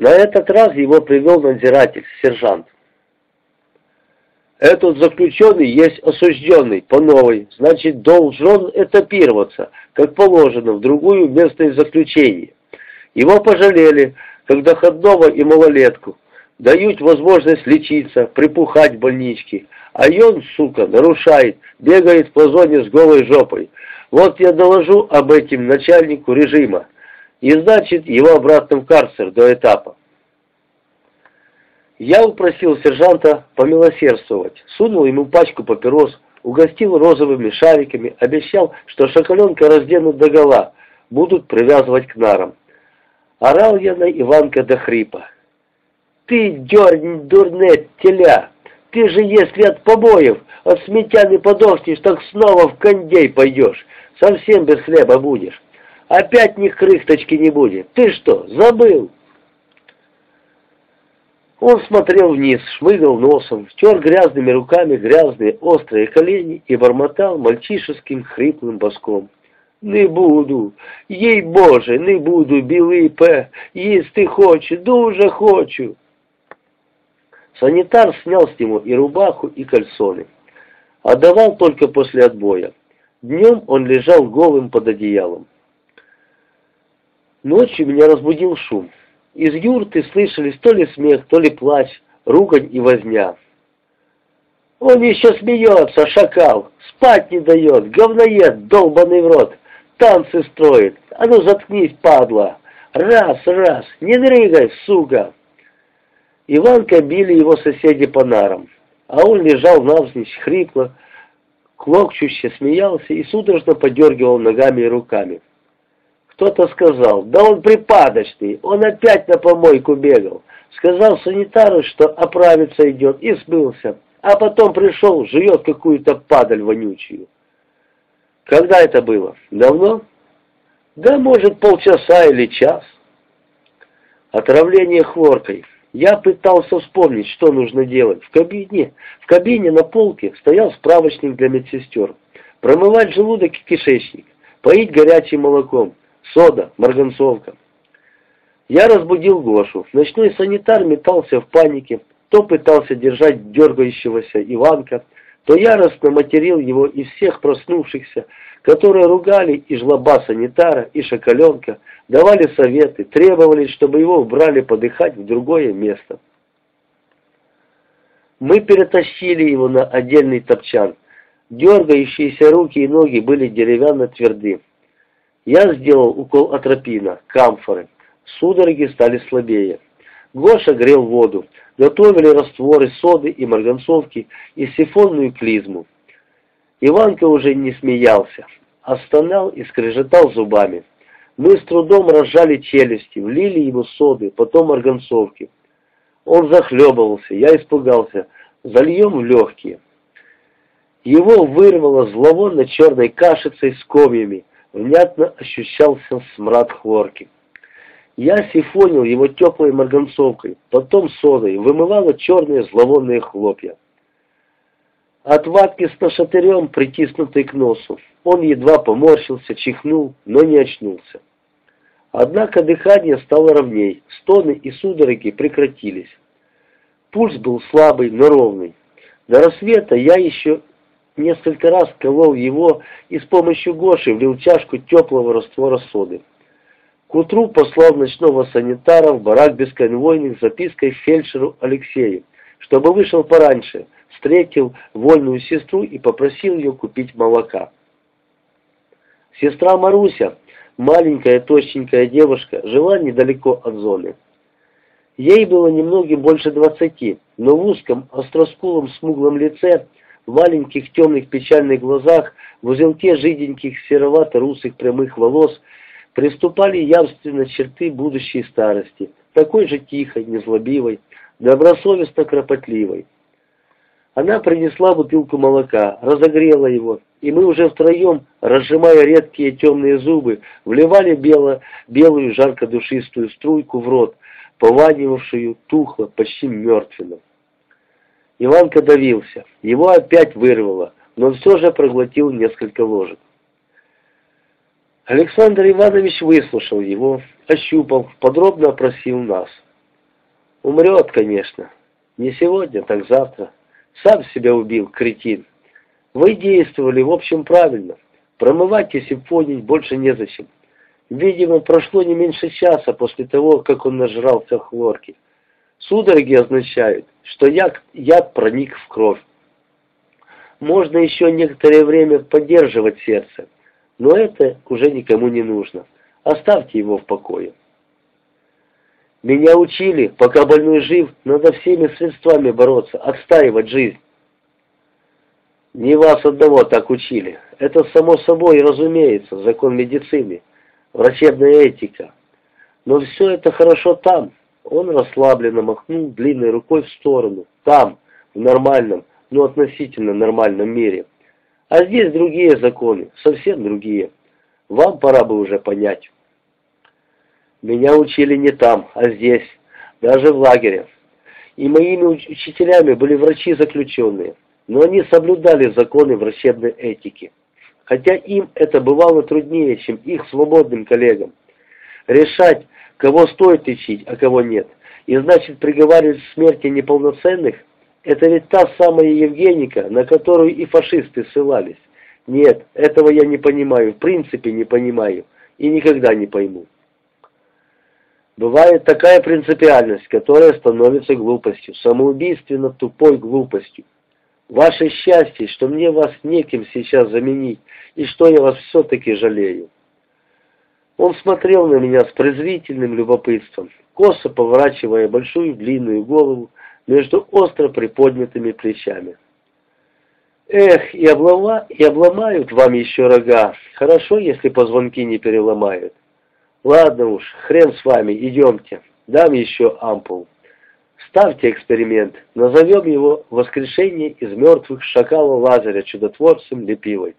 На этот раз его привел надзиратель, сержант. Этот заключенный есть осужденный по новой, значит, должен этапироваться, как положено, в другую местное заключение. Его пожалели, как доходного и малолетку. Дают возможность лечиться, припухать в больничке. А он, сука, нарушает, бегает по зоне с голой жопой. Вот я доложу об этом начальнику режима. И значит, его обратно в карцер до этапа. Я упросил сержанта помилосердствовать, сунул ему пачку папирос, угостил розовыми шариками, обещал, что шоколенка разденут догола, будут привязывать к нарам. Орал я на Иванка до хрипа. «Ты, дернь, дурне, теля! Ты же, если от побоев, от сметяны подохнешь, так снова в кондей пойдешь, совсем без хлеба будешь. Опять ни крыхточки не будет. Ты что, забыл?» Он смотрел вниз, шмыгал носом, тер грязными руками грязные острые колени и бормотал мальчишеским хриплым боском. «Не буду, ей Боже, не буду, білий П, їсти хочу, дуже хочу». Санитар снял с него и рубаху, и кальсоны. Отдавал только после отбоя. Днем он лежал голым под одеялом. Ночью меня разбудил шум. Из юрты слышались то ли смех, то ли плач, ругань и возня. Он еще смеется, шакал, спать не дает, говноед, долбанный в рот, танцы строит. А ну заткнись, падла. Раз, раз, не дрыгай, сука. Иванка били его соседи по нарам, а он лежал навзничь, хрипло, клокчуще смеялся и судорожно подергивал ногами и руками. Кто-то сказал, да он припадочный, он опять на помойку бегал. Сказал санитару, что оправиться идет, и смылся. А потом пришел, жует какую-то падаль вонючую. Когда это было? Давно? Да, может, полчаса или час. Отравление хлоркой. Я пытался вспомнить, что нужно делать. В кабине, в кабине на полке стоял справочник для медсестер. Промывать желудок и кишечник, поить горячим молоком, сода, марганцовка. Я разбудил Гошу. Ночной санитар метался в панике, то пытался держать дергающегося Иванка, то яростно материл его и всех проснувшихся, которые ругали и жлоба санитара, и шоколенка, давали советы, требовали, чтобы его убрали подыхать в другое место. Мы перетащили его на отдельный топчан. Дергающиеся руки и ноги были деревянно тверды. Я сделал укол атропина, камфоры. Судороги стали слабее. Гоша грел воду. Готовили растворы соды и марганцовки и сифонную клизму. Иванка уже не смеялся, а и скрежетал зубами. Мы с трудом разжали челюсти, влили ему соды, потом марганцовки. Он захлебывался, я испугался. Зальем в легкие. Его вырвало зловонно черной кашицей с комьями внятно ощущался смрад хлорки. Я сифонил его теплой марганцовкой, потом содой, вымывала черные зловонные хлопья. От ватки с нашатырем, притиснутой к носу, он едва поморщился, чихнул, но не очнулся. Однако дыхание стало ровней, стоны и судороги прекратились. Пульс был слабый, но ровный. До рассвета я еще несколько раз колол его и с помощью Гоши влил чашку теплого раствора соды. К утру послал ночного санитара в барак бесконвойных с запиской фельдшеру Алексею, чтобы вышел пораньше, встретил вольную сестру и попросил ее купить молока. Сестра Маруся, маленькая тощенькая девушка, жила недалеко от зоны. Ей было немногим больше двадцати, но в узком, остроскулом, смуглом лице – в маленьких темных печальных глазах, в узелке жиденьких серовато-русых прямых волос приступали явственно черты будущей старости, такой же тихой, незлобивой, добросовестно кропотливой. Она принесла бутылку молока, разогрела его, и мы уже втроем, разжимая редкие темные зубы, вливали бело, белую жарко-душистую струйку в рот, пованивавшую тухло, почти мертвенно. Иванка давился. Его опять вырвало, но он все же проглотил несколько ложек. Александр Иванович выслушал его, ощупал, подробно опросил нас. Умрет, конечно. Не сегодня, так завтра. Сам себя убил, кретин. Вы действовали, в общем, правильно. Промывать и симфонить больше незачем. Видимо, прошло не меньше часа после того, как он нажрался хлорки. Судороги означают, что яд, яд проник в кровь. Можно еще некоторое время поддерживать сердце, но это уже никому не нужно. Оставьте его в покое. Меня учили, пока больной жив, надо всеми средствами бороться, отстаивать жизнь. Не вас одного так учили. Это само собой разумеется, закон медицины, врачебная этика. Но все это хорошо там. Он расслабленно махнул длинной рукой в сторону. Там, в нормальном, но относительно нормальном мире. А здесь другие законы, совсем другие. Вам пора бы уже понять. Меня учили не там, а здесь, даже в лагере. И моими учителями были врачи-заключенные но они соблюдали законы врачебной этики. Хотя им это бывало труднее, чем их свободным коллегам. Решать, кого стоит лечить, а кого нет. И значит приговаривать к смерти неполноценных, это ведь та самая Евгеника, на которую и фашисты ссылались. Нет, этого я не понимаю, в принципе не понимаю и никогда не пойму. Бывает такая принципиальность, которая становится глупостью, самоубийственно тупой глупостью. Ваше счастье, что мне вас неким сейчас заменить, и что я вас все-таки жалею. Он смотрел на меня с презрительным любопытством, косо поворачивая большую длинную голову между остро приподнятыми плечами. Эх, и, облома, и обломают вам еще рога. Хорошо, если позвонки не переломают. Ладно уж, хрен с вами, идемте. Дам еще ампул. Ставьте эксперимент. Назовем его «Воскрешение из мертвых шакала Лазаря чудотворцем Лепивой».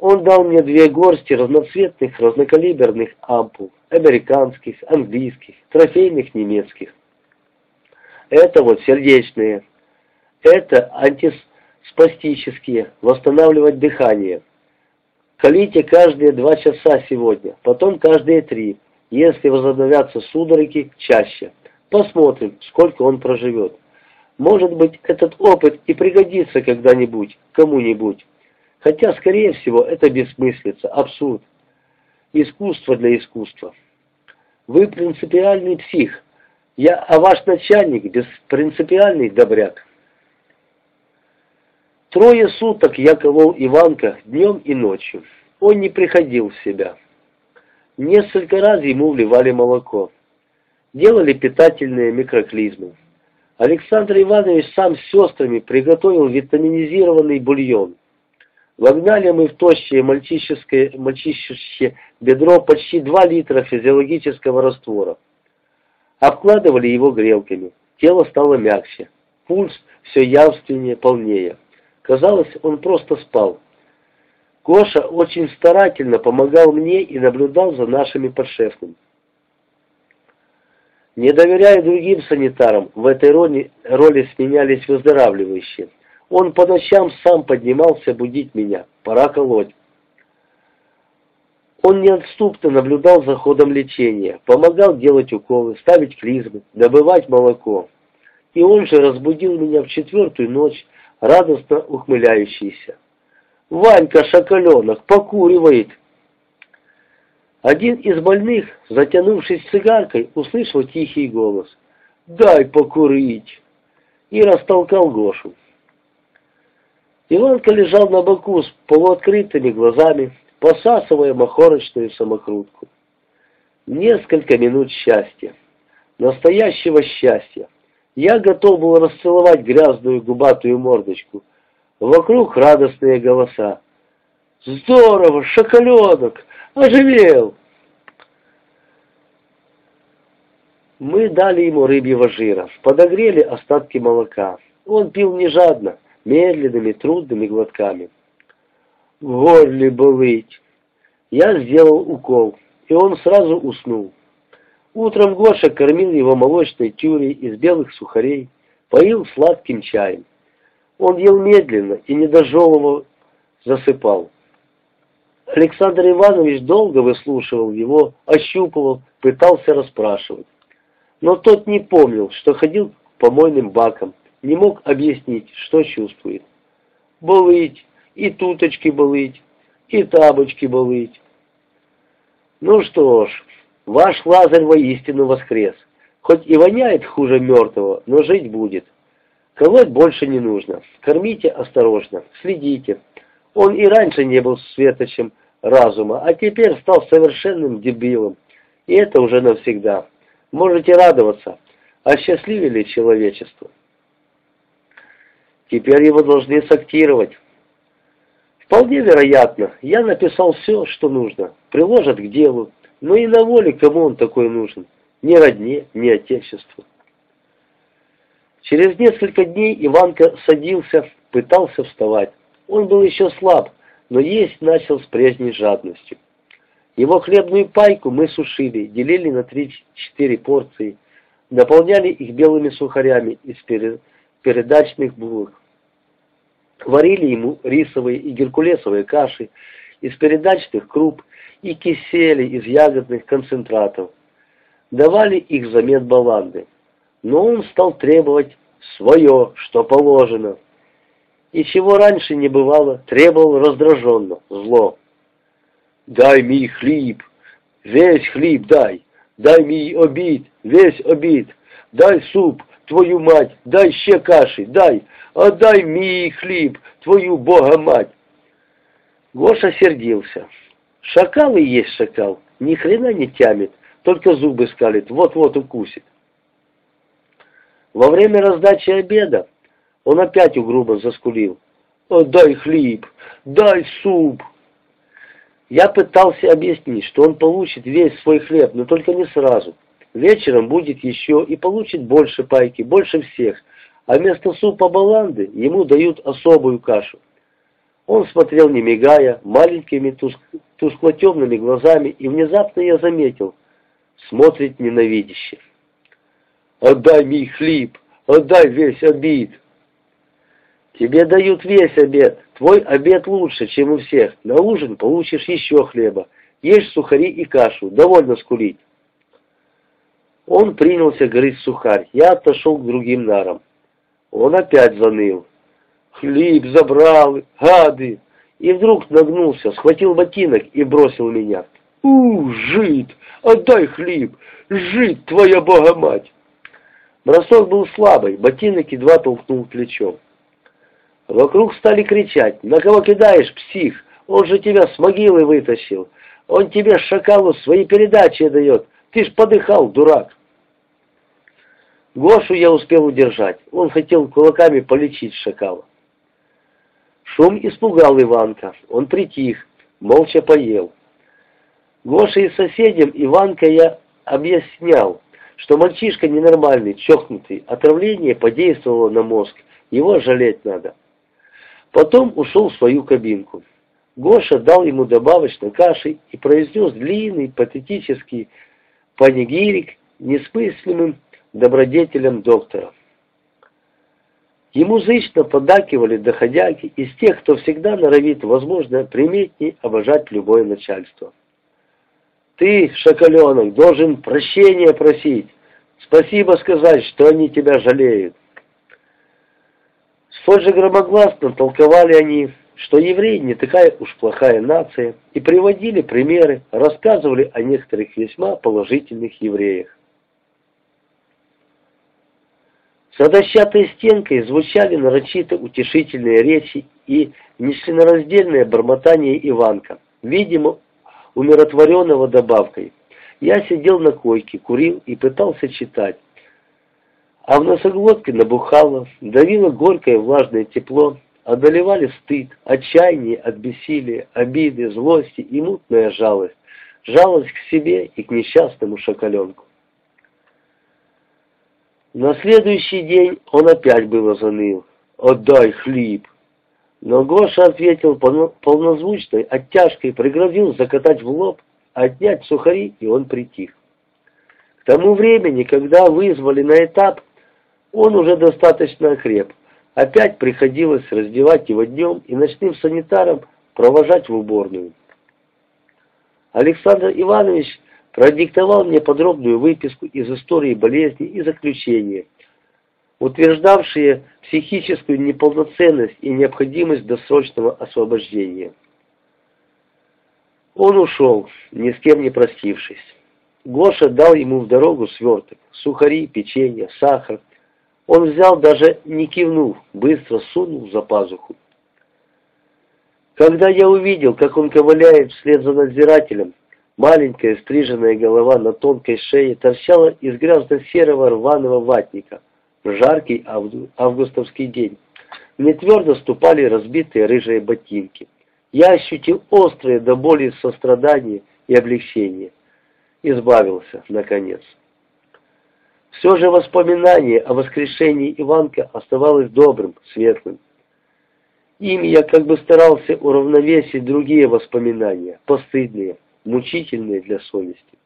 Он дал мне две горсти разноцветных, разнокалиберных ампул, американских, английских, трофейных немецких. Это вот сердечные, это антиспастические, восстанавливать дыхание. Колите каждые два часа сегодня, потом каждые три, если возобновятся судороги, чаще. Посмотрим, сколько он проживет. Может быть, этот опыт и пригодится когда-нибудь, кому-нибудь. Хотя, скорее всего, это бессмыслица, абсурд. Искусство для искусства. Вы принципиальный псих. Я, а ваш начальник беспринципиальный добряк. Трое суток я колол Иванка днем и ночью. Он не приходил в себя. Несколько раз ему вливали молоко делали питательные микроклизмы. Александр Иванович сам с сестрами приготовил витаминизированный бульон. Вогнали мы в тощее мальчишеское, мальчишеское бедро почти 2 литра физиологического раствора. Обкладывали его грелками. Тело стало мягче. Пульс все явственнее, полнее. Казалось, он просто спал. Гоша очень старательно помогал мне и наблюдал за нашими подшефными. Не доверяя другим санитарам, в этой роли, роли сменялись выздоравливающие. Он по ночам сам поднимался будить меня. Пора колоть. Он неотступно наблюдал за ходом лечения, помогал делать уколы, ставить клизмы, добывать молоко. И он же разбудил меня в четвертую ночь, радостно ухмыляющийся. «Ванька, шоколенок, покуривает!» Один из больных, затянувшись цигаркой, услышал тихий голос «Дай покурить!» и растолкал Гошу. Иванка лежал на боку с полуоткрытыми глазами, посасывая махорочную самокрутку. Несколько минут счастья, настоящего счастья. Я готов был расцеловать грязную губатую мордочку. Вокруг радостные голоса. «Здорово, шоколенок! Оживел!» Мы дали ему рыбьего жира, подогрели остатки молока. Он пил не жадно, медленными, трудными глотками. В горле болыть. Я сделал укол, и он сразу уснул. Утром Гоша кормил его молочной тюрей из белых сухарей, поил сладким чаем. Он ел медленно и недожевывал, засыпал. Александр Иванович долго выслушивал его, ощупывал, пытался расспрашивать. Но тот не помнил, что ходил к помойным бакам, не мог объяснить, что чувствует. Болыть, и туточки болыть, и табочки болыть. Ну что ж, ваш Лазарь воистину воскрес. Хоть и воняет хуже мертвого, но жить будет. Колоть больше не нужно. Кормите осторожно, следите. Он и раньше не был светочем разума, а теперь стал совершенным дебилом. И это уже навсегда. Можете радоваться. Осчастливили человечество. Теперь его должны сактировать. Вполне вероятно, я написал все, что нужно. Приложат к делу. Но и на воле кому он такой нужен? Ни родне, ни отечеству. Через несколько дней Иванка садился, пытался вставать. Он был еще слаб, но есть начал с прежней жадностью. Его хлебную пайку мы сушили, делили на три-четыре порции, наполняли их белыми сухарями из передачных булок. Варили ему рисовые и геркулесовые каши из передачных круп и кисели из ягодных концентратов. Давали их взамен баланды. Но он стал требовать свое, что положено. И чего раньше не бывало, требовал раздраженно, зло. «Дай мне хлеб, весь хлеб дай, дай мне обид, весь обид, дай суп, твою мать, дай ще каши, дай, отдай мне хлеб, твою бога мать». Гоша сердился. Шакал и есть шакал, ни хрена не тямит, только зубы скалит, вот-вот укусит. Во время раздачи обеда он опять угрюмо заскулил. «Дай хлеб! Дай суп!» Я пытался объяснить, что он получит весь свой хлеб, но только не сразу. Вечером будет еще и получит больше пайки, больше всех, а вместо супа баланды ему дают особую кашу. Он смотрел не мигая, маленькими туск... тускло-темными глазами, и внезапно я заметил, смотрит ненавидяще. «Отдай мне хлеб! Отдай весь обид!» «Тебе дают весь обед. Твой обед лучше, чем у всех. На ужин получишь еще хлеба. Ешь сухари и кашу. Довольно скурить». Он принялся грызть сухарь. Я отошел к другим нарам. Он опять заныл. «Хлеб забрал, гады!» И вдруг нагнулся, схватил ботинок и бросил меня. «У, жид! Отдай хлеб! Жид, твоя бога-мать!» Бросок был слабый, ботинок едва толкнул плечом. Вокруг стали кричать, «На кого кидаешь, псих? Он же тебя с могилы вытащил! Он тебе, шакалу, свои передачи дает! Ты ж подыхал, дурак!» Гошу я успел удержать. Он хотел кулаками полечить шакала. Шум испугал Иванка. Он притих, молча поел. Гоше и соседям Иванка я объяснял, что мальчишка ненормальный, чокнутый, отравление подействовало на мозг, его жалеть надо. Потом ушел в свою кабинку. Гоша дал ему добавочно каши и произнес длинный патетический панигирик несмысленным добродетелям доктора. Ему зычно подакивали доходяги из тех, кто всегда норовит, возможно, приметней обожать любое начальство. Ты, шакаленок, должен прощения просить, спасибо сказать, что они тебя жалеют. Столь же громогласно толковали они, что евреи не такая уж плохая нация, и приводили примеры, рассказывали о некоторых весьма положительных евреях. За дощатой стенкой звучали нарочито утешительные речи и нечленораздельное бормотание Иванка, видимо, умиротворенного добавкой. Я сидел на койке, курил и пытался читать. А в носоглотке набухало, давило горькое влажное тепло, одолевали стыд, отчаяние от бессилия, обиды, злости и мутная жалость. Жалость к себе и к несчастному шоколенку. На следующий день он опять было заныл. «Отдай хлеб!» Но Гоша ответил полнозвучной оттяжкой, пригрозил закатать в лоб, отнять сухари, и он притих. К тому времени, когда вызвали на этап, он уже достаточно окреп. Опять приходилось раздевать его днем и ночным санитарам провожать в уборную. Александр Иванович продиктовал мне подробную выписку из истории болезни и заключения, утверждавшие психическую неполноценность и необходимость досрочного освобождения. Он ушел, ни с кем не простившись. Гоша дал ему в дорогу сверток, сухари, печенье, сахар. Он взял, даже не кивнув, быстро сунул за пазуху. Когда я увидел, как он ковыляет вслед за надзирателем, маленькая стриженная голова на тонкой шее торчала из грязно-серого рваного ватника в жаркий августовский день. Мне твердо ступали разбитые рыжие ботинки. Я ощутил острое до боли сострадание и облегчение. Избавился, наконец. Все же воспоминание о воскрешении Иванка оставалось добрым, светлым. Ими я как бы старался уравновесить другие воспоминания, постыдные, мучительные для совести.